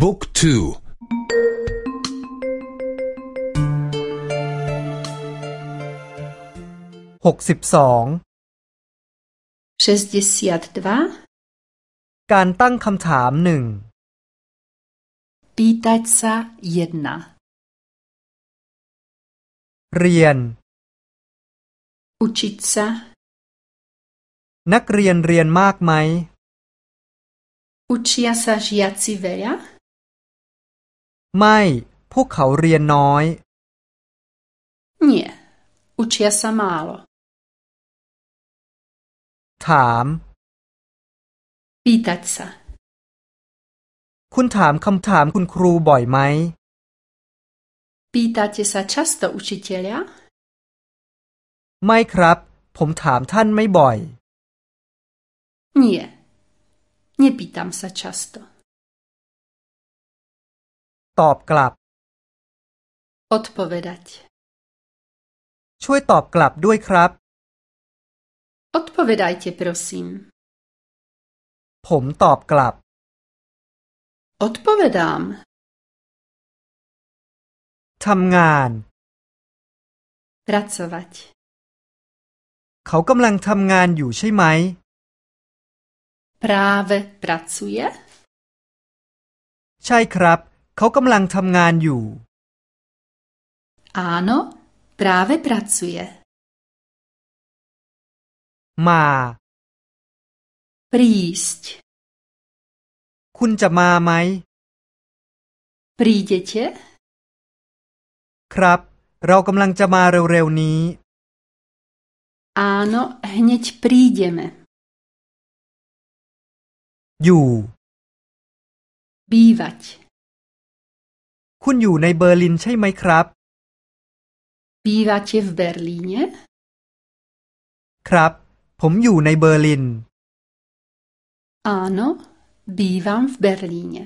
บุ๊กทูหกสิบสองการตั้งคำถามหนึ่ง Pýtať sa jedna เรียน Učiť sa นักเรียนเรียนมากไหม Učia sa žiaci veľa? ไม่ พวกเขาเรียนน้อย Nie. Učia sa málo. ถาม Pýtať sa. คุณถามคำถามคุณครูบ่อยไหม Pýtate sa často učiteľia? ไม่ครับ ผมถามท่านไม่บ่อย Nie. Nepýtam sa často. ตอบกลับ Odpovedať. ช่วยตอบกลับด้วยครับ Odpovedajte, prosím. ผมตอบกลับ Odpovedám. ทำงาน Pracovať. เขากำลังทำงานอยู่ใช่ไหม Práve pracuje? ใช่ครับ เขากำลังทำงานอยู่ Áno, práve pracuje. มา Prísť. คุณจะมาไหม Prídete? ครับ เรากำลังจะมาเร็วๆนี้ Áno, hneď prídeme. อยู่ Bývať. คุณอยู่ในเบอร์ลินใช่ไหมครับ Bývate v Berlíne? ครับ ผมอยู่ในเบอร์ลิน Áno, bývam v Berlíne.